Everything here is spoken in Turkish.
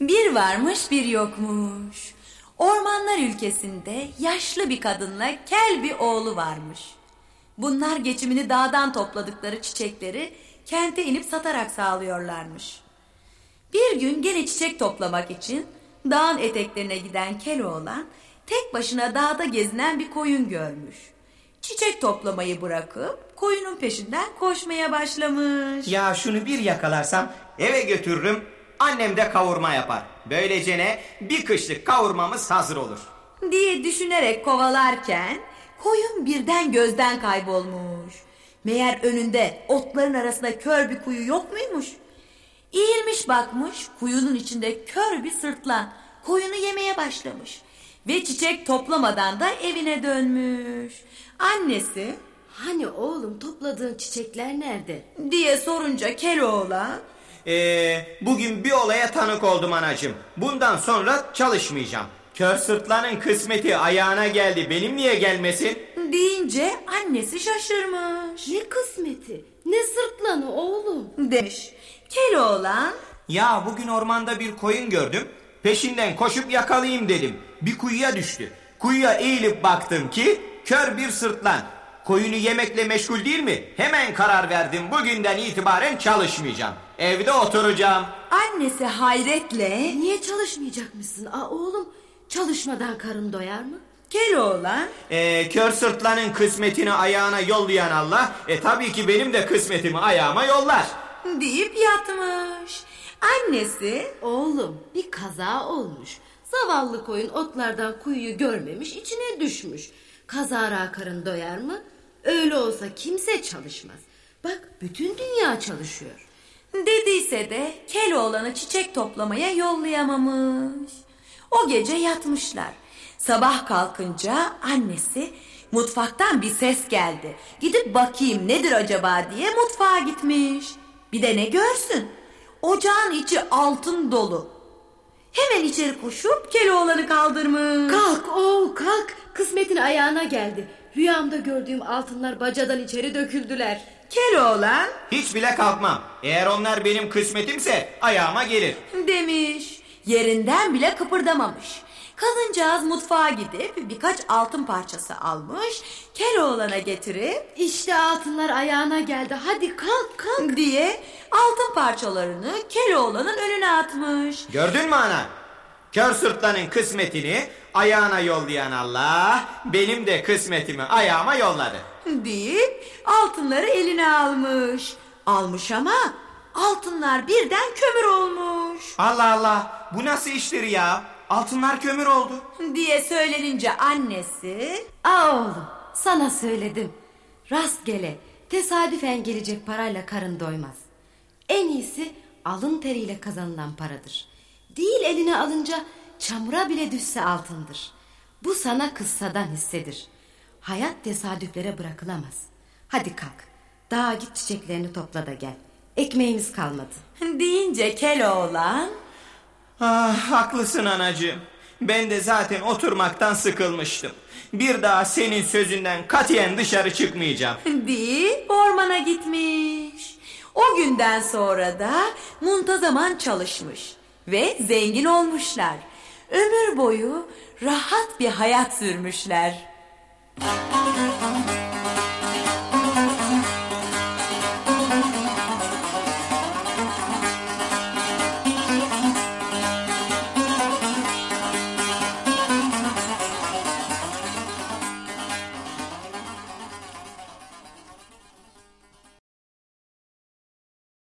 Bir varmış bir yokmuş. Ormanlar ülkesinde yaşlı bir kadınla kel bir oğlu varmış. Bunlar geçimini dağdan topladıkları çiçekleri kente inip satarak sağlıyorlarmış. Bir gün gene çiçek toplamak için dağın eteklerine giden Keloğlan tek başına dağda gezinen bir koyun görmüş. Çiçek toplamayı bırakıp koyunun peşinden koşmaya başlamış. Ya şunu bir yakalarsam eve götürürüm. Annem de kavurma yapar. Böylece ne? Bir kışlık kavurmamız hazır olur. diye düşünerek kovalarken koyun birden gözden kaybolmuş. Meğer önünde otların arasında kör bir kuyu yok muymuş? Eğilmiş bakmış kuyunun içinde kör bir sırtlan koyunu yemeye başlamış. Ve çiçek toplamadan da evine dönmüş. Annesi Hani oğlum topladığın çiçekler nerede? diye sorunca Keloğlan Ee, bugün bir olaya tanık oldum anacığım. Bundan sonra çalışmayacağım. Kör sırtlanın kısmeti ayağına geldi. Benim niye gelmesin? deyince annesi şaşırmış. Ne kısmeti? Ne sırtlanı oğlum? Demiş. Keloğlan Ya bugün ormanda bir koyun gördüm. Peşinden koşup yakalayayım dedim. Bir kuyuya düştü. Kuyuya eğilip baktım ki kör bir sırtlan. Koyunu yemekle meşgul değil mi? Hemen karar verdim. Bugünden itibaren çalışmayacağım. Evde oturacağım. annesi hayretle Niye çalışmayacakmışsın? Aa oğlum çalışmadan karın doyar mı? Keloğlan Ee, kör sırtlanın kısmetini ayağına yollayan Allah, e tabii ki benim de kısmetimi ayağıma yollar. deyip yatmış. Annesi Oğlum bir kaza olmuş. Zavallı koyun otlardan kuyuyu görmemiş içine düşmüş. Kazara karın doyar mı? Öyle olsa kimse çalışmaz. Bak bütün dünya çalışıyor. dediyse de Keloğlan'ı çiçek toplamaya yollayamamış. O gece yatmışlar. Sabah kalkınca annesi mutfaktan bir ses geldi. Gidip bakayım nedir acaba diye mutfağa gitmiş. Bir de ne görsün? Ocağın içi altın dolu. Hemen içeri koşup Keloğlan'ı kaldırmış. Kalk oğul kalk. Kısmetin ayağına geldi. Rüyamda gördüğüm altınlar bacadan içeri döküldüler. Keloğlan Hiç bile kalkmam. Eğer onlar benim kısmetimse ayağıma gelir. demiş. Yerinden bile kıpırdamamış. Kadıncağız mutfağa gidip birkaç altın parçası almış. Keloğlan'a getirip İşte altınlar ayağına geldi. Hadi kalk kalk. diye altın parçalarını Keloğlan'ın önüne atmış. Gördün mü ana? Kör sırtlanın kısmetini ayağına yollayan Allah, benim de kısmetimi ayağıma yolladı. deyip altınları eline almış. Almış ama altınlar birden kömür olmuş. Allah Allah, bu nasıl iştir ya? Altınlar kömür oldu. diye söylenince annesi Aa oğlum sana söyledim. Rastgele tesadüfen gelecek parayla karın doymaz. En iyisi alın teriyle kazanılan paradır. Değil eline alınca çamura bile düşse altındır. Bu sana kıssadan hissedir. Hayat tesadüflere bırakılamaz. Hadi kalk. Dağa git çiçeklerini topla da gel. Ekmeğimiz kalmadı. deyince Keloğlan Ah, haklısın anacığım. Ben de zaten oturmaktan sıkılmıştım. Bir daha senin sözünden katiyen dışarı çıkmayacağım. deyip ormana gitmiş. O günden sonra da muntazaman çalışmış ve zengin olmuşlar. Ömür boyu rahat bir hayat sürmüşler.